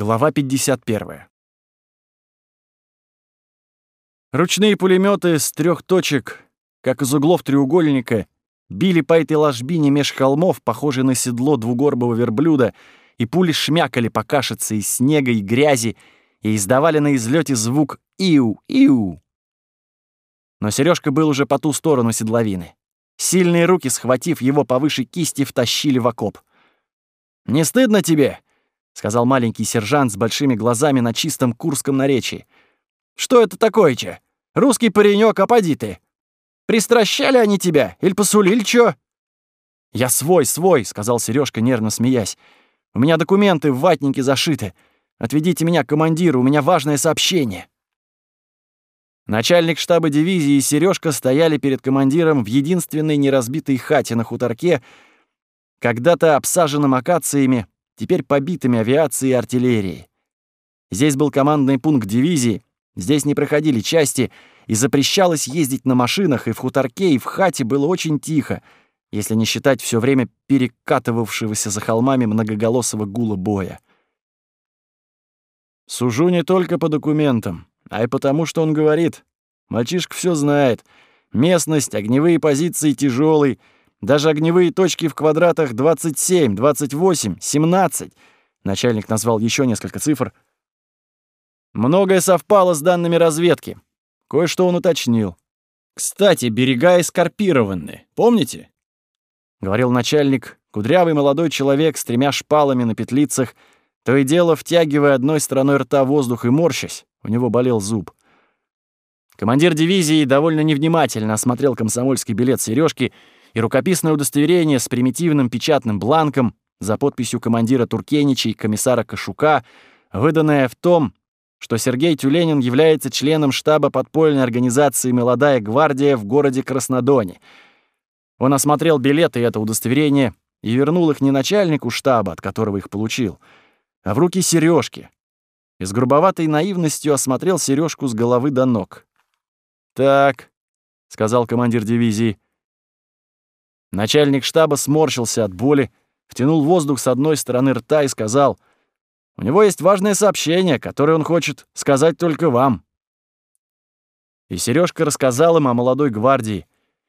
Глава 51. Ручные пулеметы с трех точек, как из углов треугольника, били по этой ложбине меж холмов, похожей на седло двугорбого верблюда, и пули шмякали по кашице из снега и грязи и издавали на излете звук «иу-иу». Но Сережка был уже по ту сторону седловины. Сильные руки, схватив его повыше кисти, втащили в окоп. «Не стыдно тебе?» — сказал маленький сержант с большими глазами на чистом курском наречии. «Что это такое-че? Русский паренек, а поди ты! Пристращали они тебя или посулили чё?» «Я свой, свой», — сказал Сережка, нервно смеясь. «У меня документы в ватнике зашиты. Отведите меня к командиру, у меня важное сообщение». Начальник штаба дивизии и Сережка стояли перед командиром в единственной неразбитой хате на хуторке, когда-то обсаженном акациями, теперь побитыми авиацией и артиллерией. Здесь был командный пункт дивизии, здесь не проходили части, и запрещалось ездить на машинах, и в хуторке, и в хате было очень тихо, если не считать все время перекатывавшегося за холмами многоголосого гула боя. Сужу не только по документам, а и потому, что он говорит. Мальчишка все знает. Местность, огневые позиции тяжелый, даже огневые точки в квадратах 27, 28, 17. Начальник назвал еще несколько цифр. Многое совпало с данными разведки. Кое-что он уточнил. Кстати, берега эскарпированы, помните? Говорил начальник, кудрявый молодой человек с тремя шпалами на петлицах, то и дело втягивая одной стороной рта воздух и морщась. У него болел зуб. Командир дивизии довольно невнимательно осмотрел комсомольский билет Сережки и рукописное удостоверение с примитивным печатным бланком за подписью командира Туркенича и комиссара Кашука, выданное в том, что Сергей Тюленин является членом штаба подпольной организации «Молодая гвардия» в городе Краснодоне. Он осмотрел билеты и это удостоверение и вернул их не начальнику штаба, от которого их получил, а в руки Сережки, и с грубоватой наивностью осмотрел сережку с головы до ног. «Так», — сказал командир дивизии. Начальник штаба сморщился от боли, втянул воздух с одной стороны рта и сказал, «У него есть важное сообщение, которое он хочет сказать только вам». И Сережка рассказал им о молодой гвардии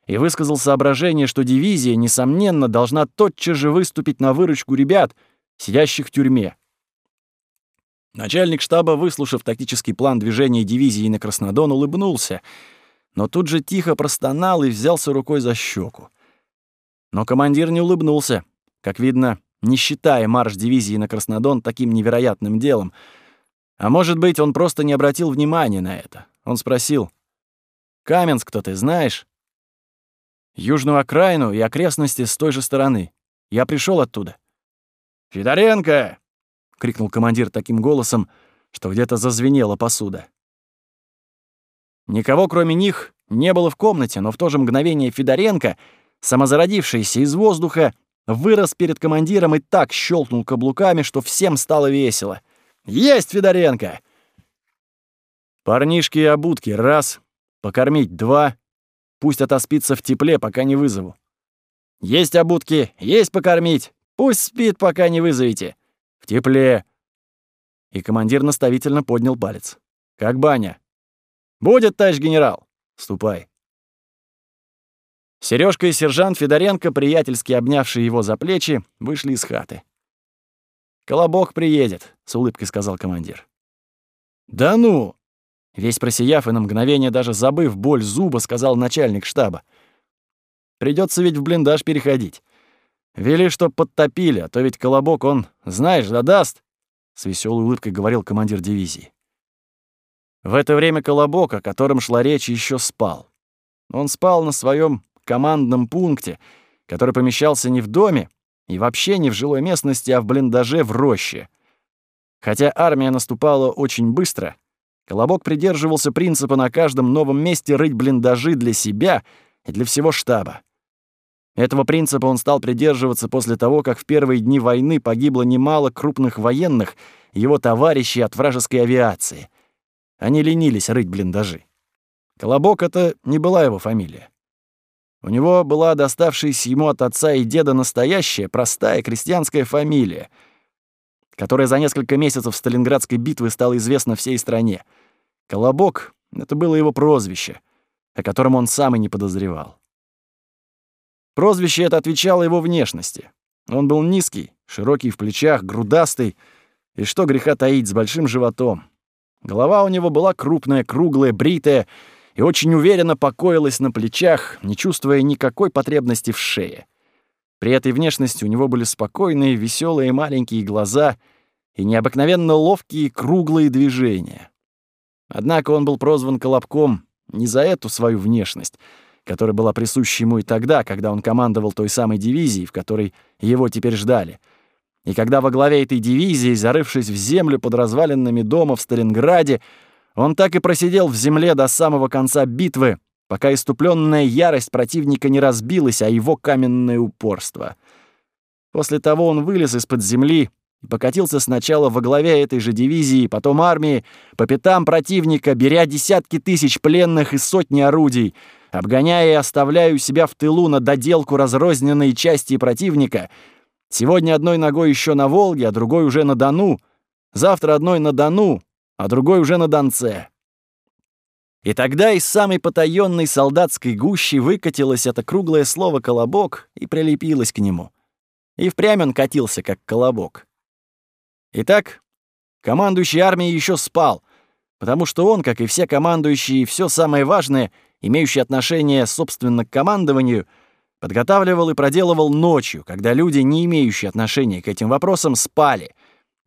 и высказал соображение, что дивизия, несомненно, должна тотчас же выступить на выручку ребят, сидящих в тюрьме. Начальник штаба, выслушав тактический план движения дивизии на Краснодон, улыбнулся, но тут же тихо простонал и взялся рукой за щеку. Но командир не улыбнулся, как видно, не считая марш дивизии на Краснодон таким невероятным делом. А может быть, он просто не обратил внимания на это. Он спросил, «Каменск-то ты знаешь?» «Южную окраину и окрестности с той же стороны. Я пришел оттуда». «Федоренко!» — крикнул командир таким голосом, что где-то зазвенела посуда. Никого, кроме них, не было в комнате, но в то же мгновение Федоренко, самозародившийся из воздуха, вырос перед командиром и так щелкнул каблуками, что всем стало весело. «Есть, Федоренко!» «Парнишки и обутки — раз, покормить — два, пусть отоспится в тепле, пока не вызову. Есть обутки, есть покормить, пусть спит, пока не вызовете. В тепле. И командир наставительно поднял палец. Как баня. Будет, товарищ генерал. Ступай. Сережка и сержант Федоренко, приятельски обнявшие его за плечи, вышли из хаты. «Колобок приедет», — с улыбкой сказал командир. «Да ну!» Весь просияв и на мгновение даже забыв боль зуба, сказал начальник штаба. Придется ведь в блиндаж переходить. Вели, чтоб подтопили, а то ведь колобок он, знаешь, да даст, с веселой улыбкой говорил командир дивизии. В это время колобок, о котором шла речь, еще спал. Он спал на своем командном пункте, который помещался не в доме и вообще не в жилой местности, а в блиндаже в роще. Хотя армия наступала очень быстро, Колобок придерживался принципа на каждом новом месте рыть блиндажи для себя и для всего штаба. Этого принципа он стал придерживаться после того, как в первые дни войны погибло немало крупных военных, его товарищей от вражеской авиации. Они ленились рыть блиндажи. Колобок — это не была его фамилия. У него была доставшаяся ему от отца и деда настоящая, простая крестьянская фамилия. которое за несколько месяцев Сталинградской битвы стало известно всей стране. Колобок — это было его прозвище, о котором он сам и не подозревал. Прозвище это отвечало его внешности. Он был низкий, широкий в плечах, грудастый, и что греха таить, с большим животом. Голова у него была крупная, круглая, бритая, и очень уверенно покоилась на плечах, не чувствуя никакой потребности в шее. При этой внешности у него были спокойные, веселые маленькие глаза и необыкновенно ловкие круглые движения. Однако он был прозван Колобком не за эту свою внешность, которая была присуща ему и тогда, когда он командовал той самой дивизией, в которой его теперь ждали. И когда во главе этой дивизии, зарывшись в землю под развалинами дома в Сталинграде, он так и просидел в земле до самого конца битвы, пока иступленная ярость противника не разбилась, а его каменное упорство. После того он вылез из-под земли и покатился сначала во главе этой же дивизии, потом армии, по пятам противника, беря десятки тысяч пленных и сотни орудий, обгоняя и оставляя у себя в тылу на доделку разрозненные части противника. Сегодня одной ногой еще на Волге, а другой уже на Дону. Завтра одной на Дону, а другой уже на Донце. И тогда из самой потаённой солдатской гущи выкатилось это круглое слово «колобок» и прилепилось к нему. И впрямь он катился, как колобок. Итак, командующий армией еще спал, потому что он, как и все командующие, все самое важное, имеющее отношение, собственно, к командованию, подготавливал и проделывал ночью, когда люди, не имеющие отношения к этим вопросам, спали,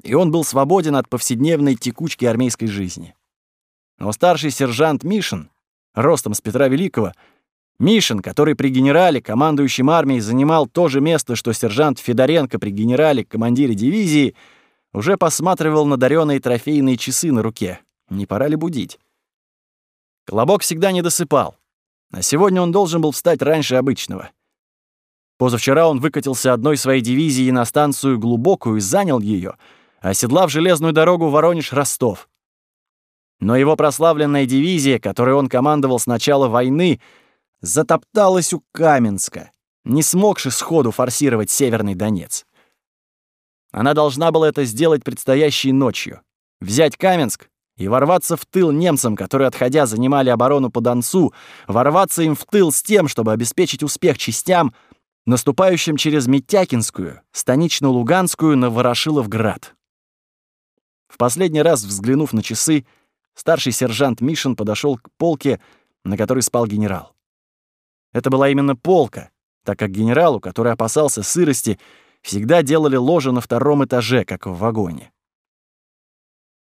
и он был свободен от повседневной текучки армейской жизни. Но старший сержант Мишин, ростом с Петра Великого, Мишин, который при генерале, командующем армией, занимал то же место, что сержант Федоренко при генерале, командире дивизии, уже посматривал на дарёные трофейные часы на руке. Не пора ли будить? Колобок всегда не досыпал. А сегодня он должен был встать раньше обычного. Позавчера он выкатился одной своей дивизии на станцию Глубокую и занял ее, оседлав железную дорогу Воронеж-Ростов. Но его прославленная дивизия, которой он командовал с начала войны, затопталась у Каменска, не смогши сходу форсировать Северный Донец. Она должна была это сделать предстоящей ночью. Взять Каменск и ворваться в тыл немцам, которые, отходя, занимали оборону по Донцу, ворваться им в тыл с тем, чтобы обеспечить успех частям, наступающим через Митякинскую, Станично-Луганскую на Ворошиловград. В последний раз, взглянув на часы, Старший сержант Мишин подошел к полке, на которой спал генерал. Это была именно полка, так как генералу, который опасался сырости, всегда делали ложе на втором этаже, как в вагоне.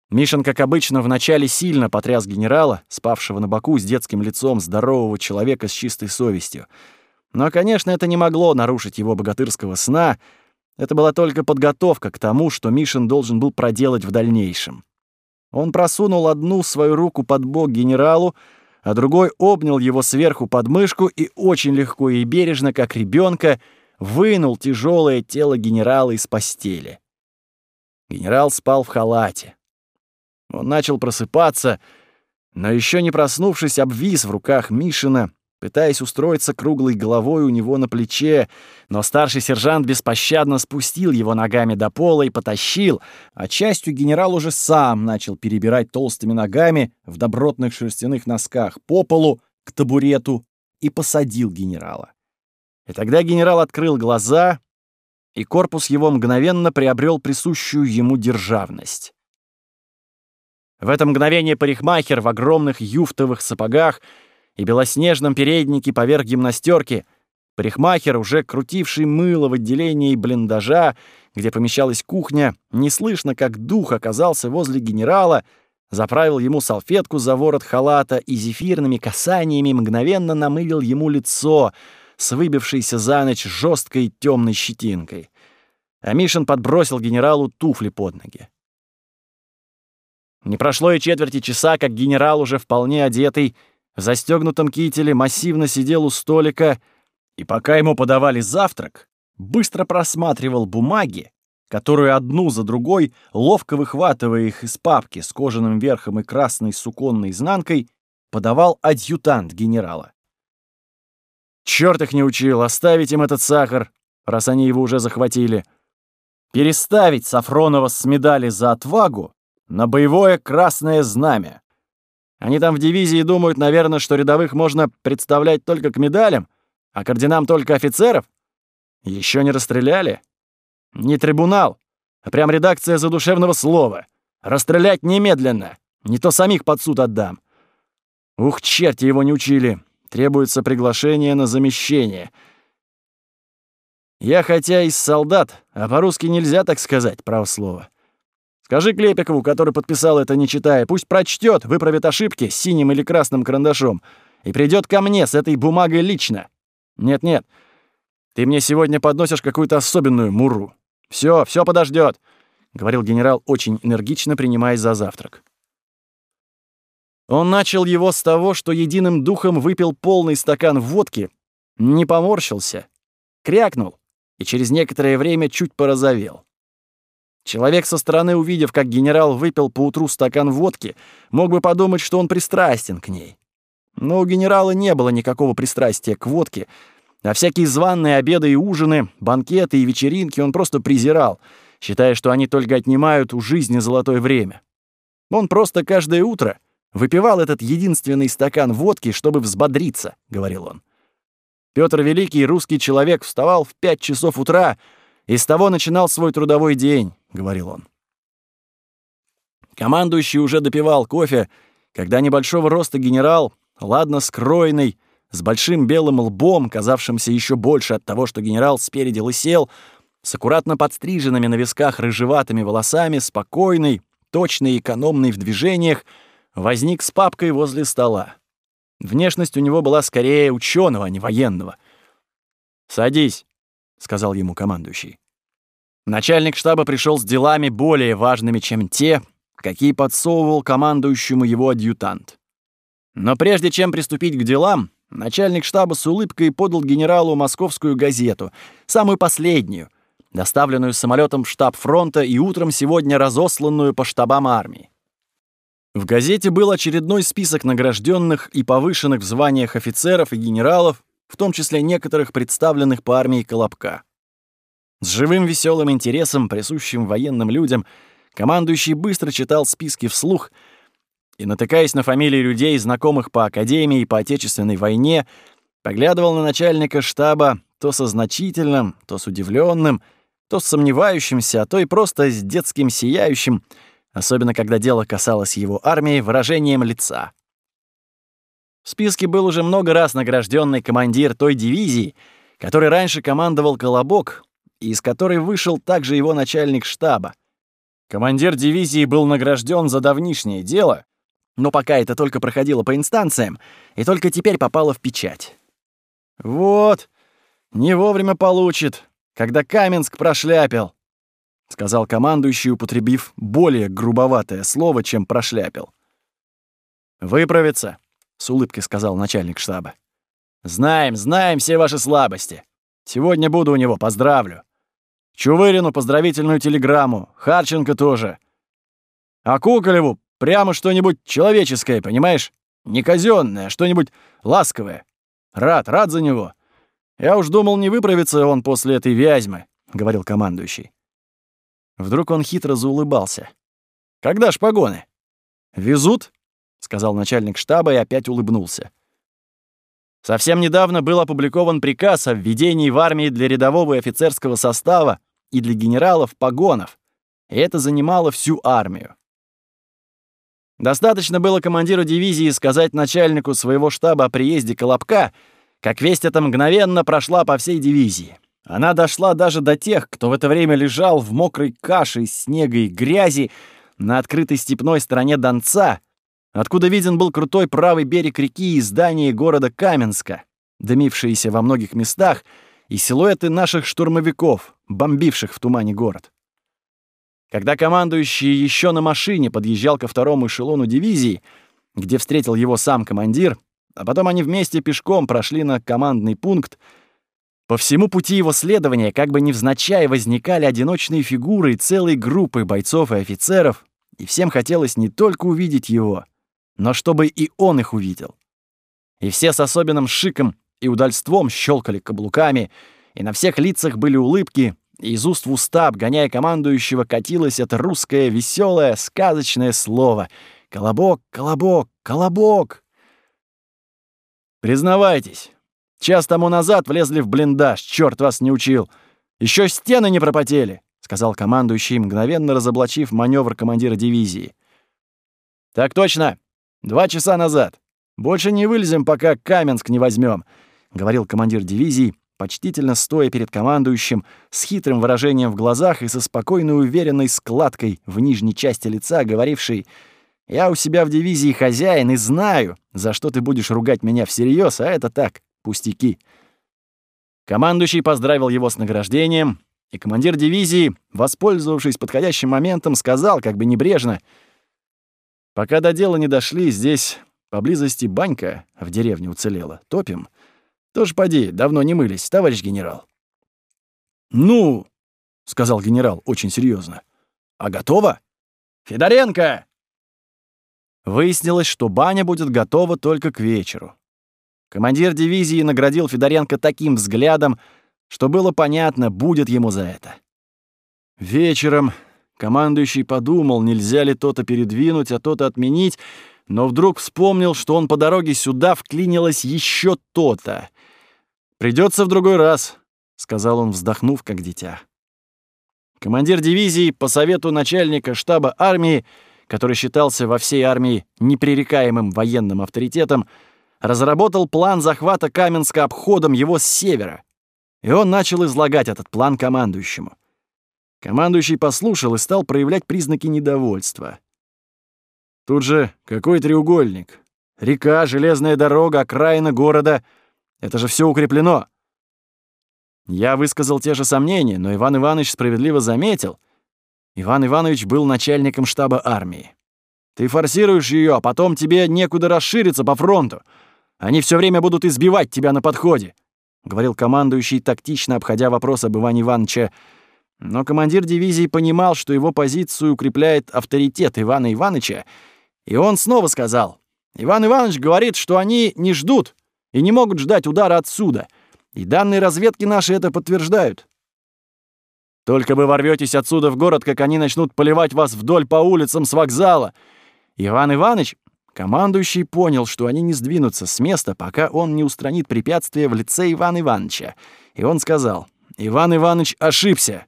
Мишин, как обычно, вначале сильно потряс генерала, спавшего на боку с детским лицом здорового человека с чистой совестью. Но, конечно, это не могло нарушить его богатырского сна. Это была только подготовка к тому, что Мишин должен был проделать в дальнейшем. Он просунул одну свою руку под бок генералу, а другой обнял его сверху под мышку и очень легко и бережно, как ребенка, вынул тяжелое тело генерала из постели. Генерал спал в халате. Он начал просыпаться, но еще не проснувшись, обвис в руках Мишина, пытаясь устроиться круглой головой у него на плече, но старший сержант беспощадно спустил его ногами до пола и потащил, а частью генерал уже сам начал перебирать толстыми ногами в добротных шерстяных носках по полу к табурету и посадил генерала. И тогда генерал открыл глаза, и корпус его мгновенно приобрел присущую ему державность. В это мгновение парикмахер в огромных юфтовых сапогах и белоснежном переднике поверх гимнастерки, парикмахер, уже крутивший мыло в отделении блиндажа, где помещалась кухня, неслышно, как дух оказался возле генерала, заправил ему салфетку за ворот халата и зефирными касаниями мгновенно намылил ему лицо с выбившейся за ночь жесткой темной щетинкой. А Мишин подбросил генералу туфли под ноги. Не прошло и четверти часа, как генерал, уже вполне одетый, в застегнутом кителе массивно сидел у столика и, пока ему подавали завтрак, быстро просматривал бумаги, которую одну за другой, ловко выхватывая их из папки с кожаным верхом и красной суконной изнанкой, подавал адъютант генерала. Черт их не учил, оставить им этот сахар, раз они его уже захватили. переставить Сафронова с медали за отвагу на боевое красное знамя. Они там в дивизии думают, наверное, что рядовых можно представлять только к медалям, а к орденам только офицеров. Еще не расстреляли? Не трибунал, а прям редакция задушевного слова. Расстрелять немедленно, не то самих под суд отдам. Ух, черти его не учили. Требуется приглашение на замещение. Я хотя из солдат, а по-русски нельзя так сказать, право слово. Скажи Клепикову, который подписал это, не читая, пусть прочтет, выправит ошибки синим или красным карандашом и придет ко мне с этой бумагой лично. Нет-нет, ты мне сегодня подносишь какую-то особенную муру. Все, все подождет, говорил генерал очень энергично, принимаясь за завтрак. Он начал его с того, что единым духом выпил полный стакан водки, не поморщился, крякнул и через некоторое время чуть порозовел. Человек со стороны, увидев, как генерал выпил поутру стакан водки, мог бы подумать, что он пристрастен к ней. Но у генерала не было никакого пристрастия к водке, а всякие званные обеды и ужины, банкеты и вечеринки он просто презирал, считая, что они только отнимают у жизни золотое время. Он просто каждое утро выпивал этот единственный стакан водки, чтобы взбодриться, — говорил он. Петр Великий, русский человек, вставал в пять часов утра и с того начинал свой трудовой день, — говорил он. Командующий уже допивал кофе, когда небольшого роста генерал, ладно скроенный, с большим белым лбом, казавшимся еще больше от того, что генерал спереди лысел, с аккуратно подстриженными на висках рыжеватыми волосами, спокойный, точный и экономный в движениях, возник с папкой возле стола. Внешность у него была скорее ученого, а не военного. «Садись», — сказал ему командующий. Начальник штаба пришел с делами более важными, чем те, какие подсовывал командующему его адъютант. Но прежде чем приступить к делам, начальник штаба с улыбкой подал генералу московскую газету, самую последнюю, доставленную самолетом в штаб фронта и утром сегодня разосланную по штабам армии. В газете был очередной список награжденных и повышенных в званиях офицеров и генералов, в том числе некоторых представленных по армии Колобка. С живым веселым интересом, присущим военным людям, командующий быстро читал списки вслух и, натыкаясь на фамилии людей, знакомых по Академии и по Отечественной войне, поглядывал на начальника штаба то со значительным, то с удивленным, то с сомневающимся, а то и просто с детским сияющим, особенно когда дело касалось его армии, выражением лица. В списке был уже много раз награжденный командир той дивизии, который раньше командовал Колобок, из которой вышел также его начальник штаба. Командир дивизии был награжден за давнишнее дело, но пока это только проходило по инстанциям, и только теперь попало в печать. «Вот, не вовремя получит, когда Каменск прошляпил», — сказал командующий, употребив более грубоватое слово, чем прошляпил. «Выправится», — с улыбкой сказал начальник штаба. «Знаем, знаем все ваши слабости. Сегодня буду у него, поздравлю. Чувырину поздравительную телеграмму, Харченко тоже. А Куколеву прямо что-нибудь человеческое, понимаешь? Не казённое, а что-нибудь ласковое. Рад, рад за него. Я уж думал, не выправится он после этой вязьмы, — говорил командующий. Вдруг он хитро заулыбался. «Когда ж погоны?» «Везут?» — сказал начальник штаба и опять улыбнулся. Совсем недавно был опубликован приказ о введении в армии для рядового и офицерского состава и для генералов погонов, и это занимало всю армию. Достаточно было командиру дивизии сказать начальнику своего штаба о приезде Колобка, как весть эта мгновенно прошла по всей дивизии. Она дошла даже до тех, кто в это время лежал в мокрой каше из снега и грязи на открытой степной стороне Донца, откуда виден был крутой правый берег реки и здание города Каменска, дымившиеся во многих местах, и силуэты наших штурмовиков, бомбивших в тумане город. Когда командующий еще на машине подъезжал ко второму эшелону дивизии, где встретил его сам командир, а потом они вместе пешком прошли на командный пункт, по всему пути его следования как бы невзначай возникали одиночные фигуры и целые группы бойцов и офицеров, и всем хотелось не только увидеть его, но чтобы и он их увидел. И все с особенным шиком и удальством щелкали каблуками, и на всех лицах были улыбки, и из уст в уста, обгоняя командующего, катилось это русское веселое сказочное слово «Колобок, колобок, колобок». «Признавайтесь, час тому назад влезли в блиндаж, черт вас не учил. Еще стены не пропотели», — сказал командующий, мгновенно разоблачив маневр командира дивизии. «Так точно. Два часа назад. Больше не вылезем, пока Каменск не возьмем, говорил командир дивизии, почтительно стоя перед командующим, с хитрым выражением в глазах и со спокойной уверенной складкой в нижней части лица, говоривший «Я у себя в дивизии хозяин и знаю, за что ты будешь ругать меня всерьез, а это так, пустяки». Командующий поздравил его с награждением, и командир дивизии, воспользовавшись подходящим моментом, сказал как бы небрежно «Пока до дела не дошли, здесь Поблизости банька в деревне уцелела. Топим. Тоже поди, давно не мылись, товарищ генерал. Ну, сказал генерал очень серьезно. А готово? Федоренко! Выяснилось, что баня будет готова только к вечеру. Командир дивизии наградил Федоренко таким взглядом, что было понятно, будет ему за это. Вечером командующий подумал, нельзя ли то-то передвинуть, а то-то отменить, но вдруг вспомнил, что он по дороге сюда вклинилось еще то-то. Придется в другой раз», — сказал он, вздохнув, как дитя. Командир дивизии по совету начальника штаба армии, который считался во всей армии непререкаемым военным авторитетом, разработал план захвата Каменска обходом его с севера. И он начал излагать этот план командующему. Командующий послушал и стал проявлять признаки недовольства. Тут же какой треугольник? Река, железная дорога, окраина города. Это же все укреплено. Я высказал те же сомнения, но Иван Иванович справедливо заметил. Иван Иванович был начальником штаба армии. Ты форсируешь ее, а потом тебе некуда расшириться по фронту. Они все время будут избивать тебя на подходе, — говорил командующий, тактично обходя вопрос об Иване Ивановиче. Но командир дивизии понимал, что его позицию укрепляет авторитет Ивана Ивановича, и он снова сказал, «Иван Иванович говорит, что они не ждут и не могут ждать удара отсюда, и данные разведки наши это подтверждают. Только вы ворветесь отсюда в город, как они начнут поливать вас вдоль по улицам с вокзала. Иван Иванович, командующий, понял, что они не сдвинутся с места, пока он не устранит препятствие в лице Ивана Ивановича. И он сказал, Иван Иванович ошибся.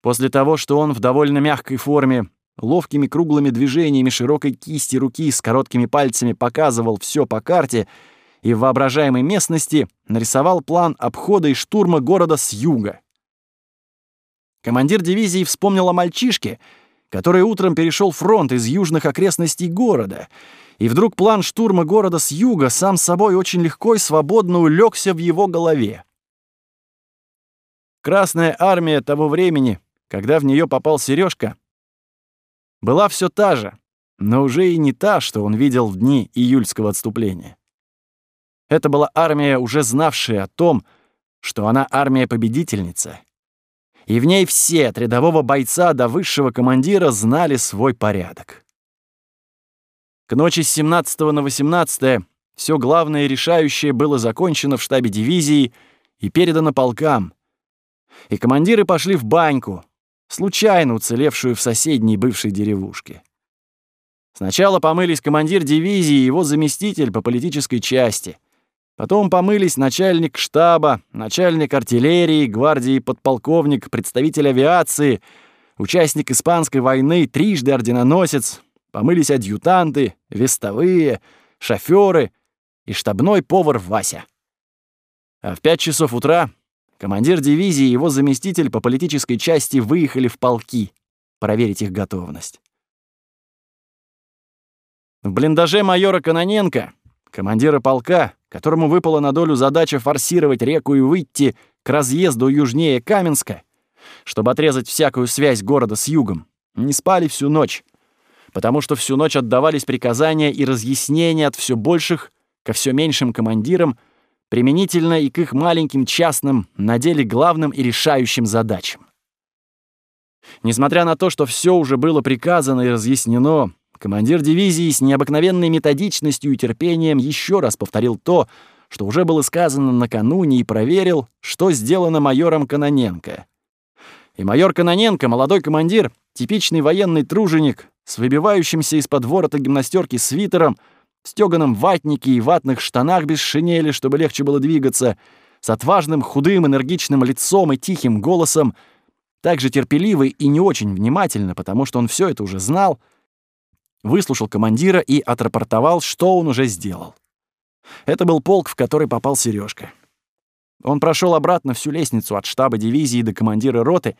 После того, что он в довольно мягкой форме ловкими круглыми движениями широкой кисти руки с короткими пальцами показывал все по карте и в воображаемой местности нарисовал план обхода и штурма города с юга. Командир дивизии вспомнил о мальчишке, который утром перешел фронт из южных окрестностей города, и вдруг план штурма города с юга сам собой очень легко и свободно улегся в его голове. Красная армия того времени, когда в нее попал Сережка, была все та же, но уже и не та, что он видел в дни июльского отступления. Это была армия, уже знавшая о том, что она армия-победительница. И в ней все, от рядового бойца до высшего командира, знали свой порядок. К ночи с 17 на 18 все главное и решающее было закончено в штабе дивизии и передано полкам. И командиры пошли в баньку, случайно уцелевшую в соседней бывшей деревушке. Сначала помылись командир дивизии и его заместитель по политической части. Потом помылись начальник штаба, начальник артиллерии, гвардии подполковник, представитель авиации, участник Испанской войны, трижды орденоносец, помылись адъютанты, вестовые, шофёры и штабной повар Вася. А в пять часов утра Командир дивизии и его заместитель по политической части выехали в полки проверить их готовность. В блиндаже майора Каноненко, командира полка, которому выпала на долю задача форсировать реку и выйти к разъезду южнее Каменска, чтобы отрезать всякую связь города с югом, не спали всю ночь, потому что всю ночь отдавались приказания и разъяснения от все больших ко все меньшим командирам применительно и к их маленьким частным, на деле главным и решающим задачам. Несмотря на то, что все уже было приказано и разъяснено, командир дивизии с необыкновенной методичностью и терпением еще раз повторил то, что уже было сказано накануне, и проверил, что сделано майором Каноненко. И майор Каноненко, молодой командир, типичный военный труженик, с выбивающимся из-под ворота гимнастерки свитером, в стёганом ватнике и ватных штанах без шинели, чтобы легче было двигаться, с отважным, худым, энергичным лицом и тихим голосом, также терпеливый и не очень внимательно, потому что он все это уже знал, выслушал командира и отрапортовал, что он уже сделал. Это был полк, в который попал Сережка. Он прошел обратно всю лестницу от штаба дивизии до командира роты,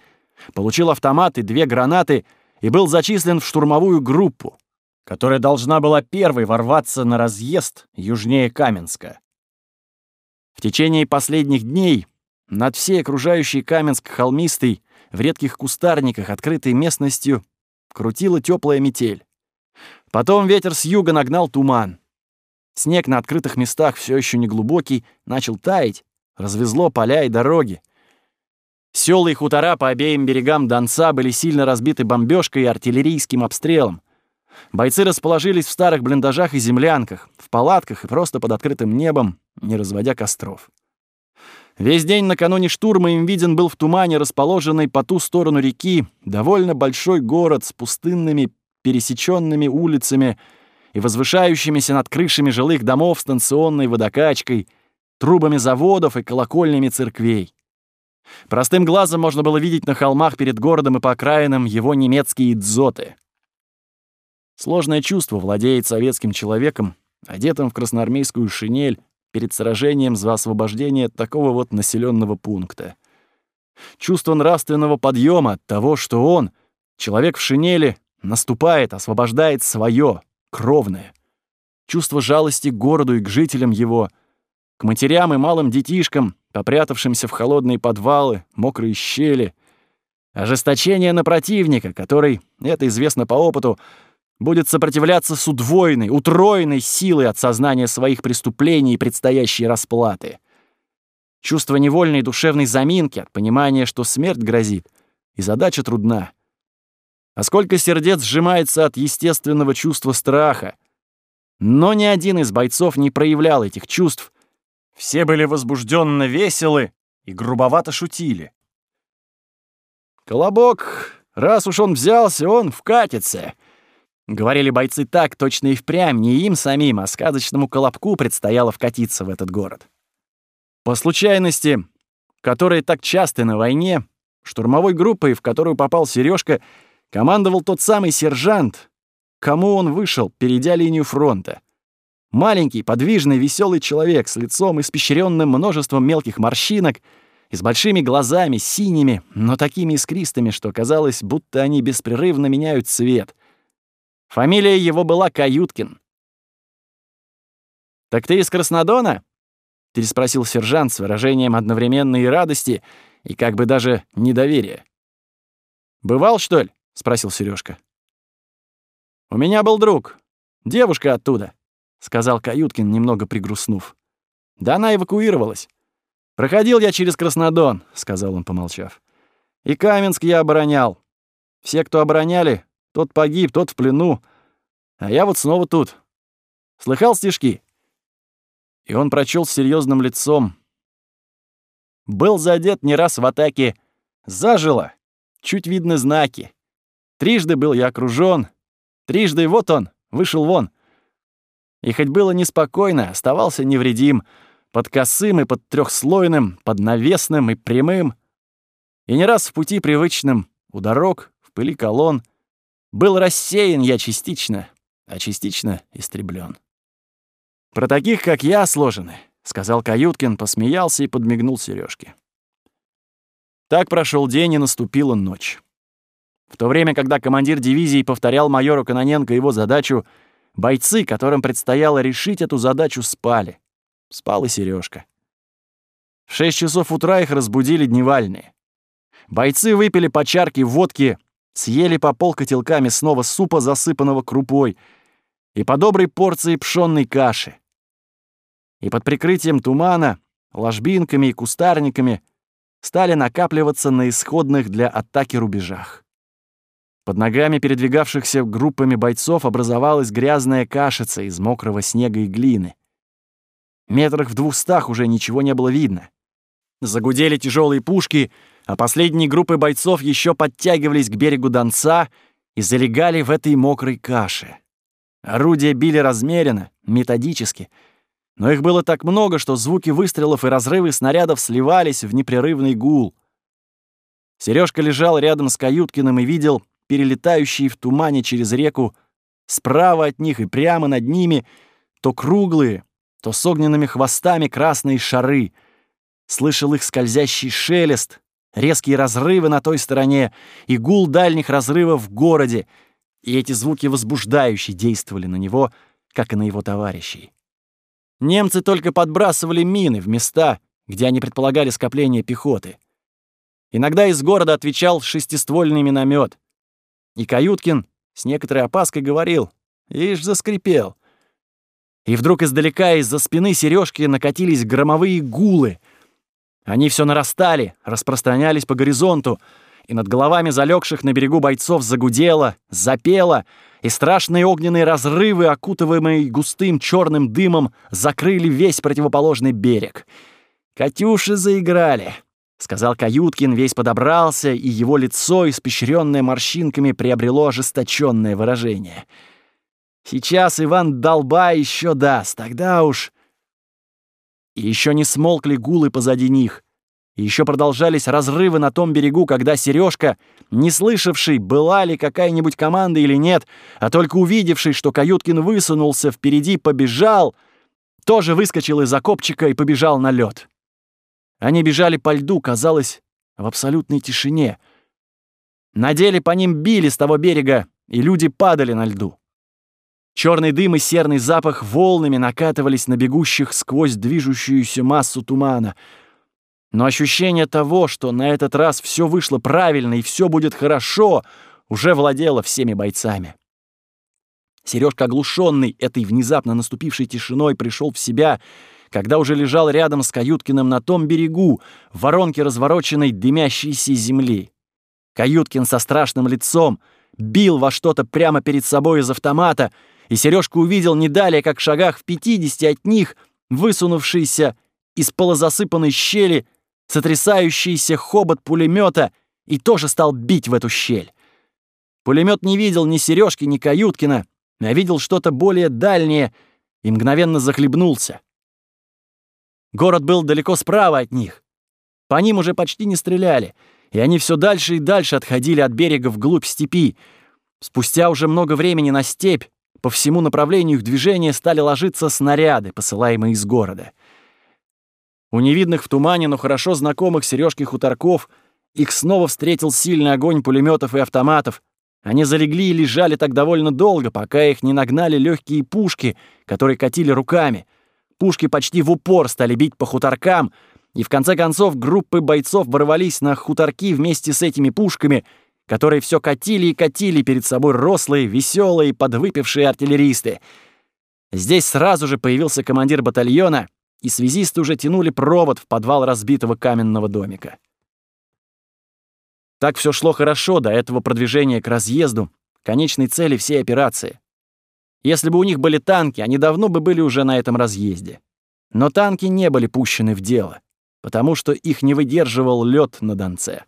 получил автомат и две гранаты и был зачислен в штурмовую группу, которая должна была первой ворваться на разъезд южнее Каменска. В течение последних дней над всей окружающей Каменск холмистой, в редких кустарниках, открытой местностью, крутила теплая метель. Потом ветер с юга нагнал туман. Снег на открытых местах все еще не глубокий, начал таять, развезло поля и дороги. Сёлы и хутора по обеим берегам Донца были сильно разбиты бомбежкой и артиллерийским обстрелом. Бойцы расположились в старых блиндажах и землянках, в палатках и просто под открытым небом, не разводя костров. Весь день накануне штурма им виден был в тумане, расположенный по ту сторону реки, довольно большой город с пустынными пересеченными улицами и возвышающимися над крышами жилых домов станционной водокачкой, трубами заводов и колокольнями церквей. Простым глазом можно было видеть на холмах перед городом и по окраинам его немецкие дзоты. Сложное чувство владеет советским человеком, одетым в красноармейскую шинель, перед сражением за освобождение такого вот населенного пункта. Чувство нравственного подъема от того, что он, человек в шинели, наступает, освобождает свое, кровное. Чувство жалости к городу и к жителям его, к матерям и малым детишкам, попрятавшимся в холодные подвалы, мокрые щели. Ожесточение на противника, который, это известно по опыту, будет сопротивляться с удвоенной, утроенной силой от сознания своих преступлений и предстоящей расплаты. Чувство невольной душевной заминки от понимания, что смерть грозит, и задача трудна. А сколько сердец сжимается от естественного чувства страха. Но ни один из бойцов не проявлял этих чувств. Все были возбужденно веселы и грубовато шутили. «Колобок, раз уж он взялся, он вкатится», — говорили бойцы так, точно и впрямь, не им самим, а сказочному Колобку предстояло вкатиться в этот город. По случайности, которые так часто на войне, штурмовой группой, в которую попал Сережка, командовал тот самый сержант, кому он вышел, перейдя линию фронта. Маленький, подвижный, веселый человек с лицом, испещренным множеством мелких морщинок и с большими глазами, синими, но такими искристыми, что казалось, будто они беспрерывно меняют цвет. Фамилия его была Каюткин. «Так ты из Краснодона?» — переспросил сержант с выражением одновременной радости и как бы даже недоверия. «Бывал, что ли?» — спросил Сережка. «У меня был друг. Девушка оттуда», — сказал Каюткин, немного пригрустнув. «Да она эвакуировалась. Проходил я через Краснодон», — сказал он, помолчав. «И Каменск я оборонял. Все, кто обороняли, тот погиб, тот в плену. А я вот снова тут. Слыхал стишки?» И он прочел с серьезным лицом. «Был задет не раз в атаке. Зажило. Чуть видны знаки. Трижды был я окружён, трижды вот он, вышел вон. И хоть было неспокойно, оставался невредим, под косым и под трехслойным, под навесным и прямым. И не раз в пути привычным, у дорог, в пыли колонн, был рассеян я частично, а частично истреблен. «Про таких, как я, сложены», — сказал Каюткин, посмеялся и подмигнул Сережке. Так прошел день, и наступила ночь. В то время, когда командир дивизии повторял майору Каноненко его задачу, бойцы, которым предстояло решить эту задачу, спали. Спал и Сережка. В шесть часов утра их разбудили дневальные. Бойцы выпили по чарке водки, съели по пол котелками снова супа, засыпанного крупой, и по доброй порции пшённой каши. И под прикрытием тумана, ложбинками и кустарниками стали накапливаться на исходных для атаки рубежах. Под ногами передвигавшихся группами бойцов образовалась грязная кашица из мокрого снега и глины. Метрах в двухстах уже ничего не было видно. Загудели тяжелые пушки, а последние группы бойцов еще подтягивались к берегу Донца и залегали в этой мокрой каше. Орудия били размеренно, методически, но их было так много, что звуки выстрелов и разрывы снарядов сливались в непрерывный гул. Сережка лежал рядом с Каюткиным и видел перелетающие в тумане через реку справа от них и прямо над ними то круглые, то с огненными хвостами красные шары. Слышал их скользящий шелест, резкие разрывы на той стороне и гул дальних разрывов в городе, и эти звуки возбуждающие действовали на него, как и на его товарищей. Немцы только подбрасывали мины в места, где они предполагали скопление пехоты. Иногда из города отвечал шестиствольный миномет, и Каюткин с некоторой опаской говорил, «Ишь, заскрипел». И вдруг издалека из-за спины Сережки накатились громовые гулы. Они все нарастали, распространялись по горизонту, и над головами залегших на берегу бойцов загудело, запело, и страшные огненные разрывы, окутываемые густым черным дымом, закрыли весь противоположный берег. «Катюши заиграли», — сказал Каюткин, весь подобрался, и его лицо, испещренное морщинками, приобрело ожесточенное выражение. «Сейчас Иван долба еще даст, тогда уж...» И еще не смолкли гулы позади них. И еще продолжались разрывы на том берегу, когда Сережка, не слышавший, была ли какая-нибудь команда или нет, а только увидевший, что Каюткин высунулся впереди, побежал, тоже выскочил из окопчика и побежал на лед. Они бежали по льду, казалось, в абсолютной тишине. На деле по ним били с того берега, и люди падали на льду. Черный дым и серный запах волнами накатывались на бегущих сквозь движущуюся массу тумана. Но ощущение того, что на этот раз все вышло правильно и все будет хорошо, уже владело всеми бойцами. Сережка, оглушенный этой внезапно наступившей тишиной, пришел в себя — когда уже лежал рядом с Каюткиным на том берегу, в воронке развороченной дымящейся земли. Каюткин со страшным лицом бил во что-то прямо перед собой из автомата, и Сережка увидел не далее, как в шагах в пятидесяти от них, высунувшийся из полозасыпанной щели, сотрясающийся хобот пулемета, и тоже стал бить в эту щель. Пулемет не видел ни Сережки, ни Каюткина, а видел что-то более дальнее и мгновенно захлебнулся. Город был далеко справа от них. По ним уже почти не стреляли, и они все дальше и дальше отходили от берега вглубь степи. Спустя уже много времени на степь по всему направлению их движения стали ложиться снаряды, посылаемые из города. У невидных в тумане, но хорошо знакомых Сережки хуторков их снова встретил сильный огонь пулеметов и автоматов. Они залегли и лежали так довольно долго, пока их не нагнали легкие пушки, которые катили руками — Пушки почти в упор стали бить по хуторкам, и в конце концов группы бойцов ворвались на хуторки вместе с этими пушками, которые все катили и катили перед собой рослые, веселые, подвыпившие артиллеристы. Здесь сразу же появился командир батальона, и связисты уже тянули провод в подвал разбитого каменного домика. Так все шло хорошо до этого продвижения к разъезду, конечной цели всей операции. Если бы у них были танки, они давно бы были уже на этом разъезде. Но танки не были пущены в дело, потому что их не выдерживал лед на Донце.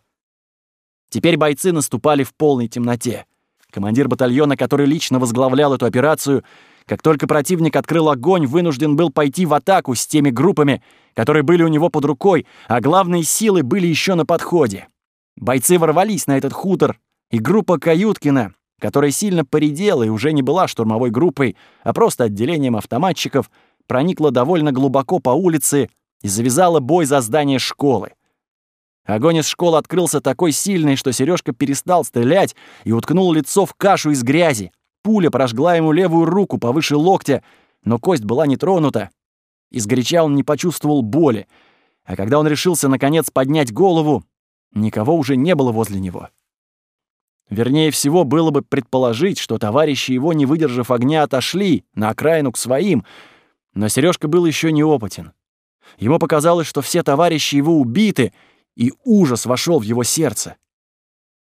Теперь бойцы наступали в полной темноте. Командир батальона, который лично возглавлял эту операцию, как только противник открыл огонь, вынужден был пойти в атаку с теми группами, которые были у него под рукой, а главные силы были еще на подходе. Бойцы ворвались на этот хутор, и группа Каюткина, которая сильно поредела и уже не была штурмовой группой, а просто отделением автоматчиков, проникла довольно глубоко по улице и завязала бой за здание школы. Огонь из школы открылся такой сильный, что Сережка перестал стрелять и уткнул лицо в кашу из грязи. Пуля прожгла ему левую руку повыше локтя, но кость была не тронута. Изгоряча он не почувствовал боли, а когда он решился наконец поднять голову, никого уже не было возле него. Вернее всего было бы предположить, что товарищи его, не выдержав огня, отошли на окраину к своим, но Сережка был еще неопытен. Ему показалось, что все товарищи его убиты, и ужас вошел в его сердце.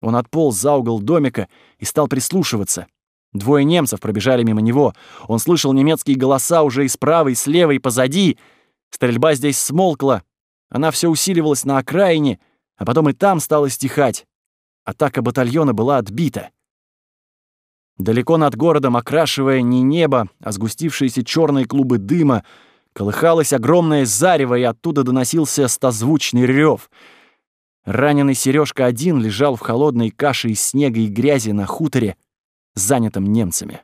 Он отполз за угол домика и стал прислушиваться. Двое немцев пробежали мимо него. Он слышал немецкие голоса уже и справа, и слева, и позади. Стрельба здесь смолкла. Она все усиливалась на окраине, а потом и там стала стихать. Атака батальона была отбита. Далеко над городом, окрашивая не небо, а сгустившиеся черные клубы дыма, колыхалось огромное зарево, и оттуда доносился стозвучный рев. Раненый Сережка один лежал в холодной каше из снега и грязи на хуторе, занятом немцами.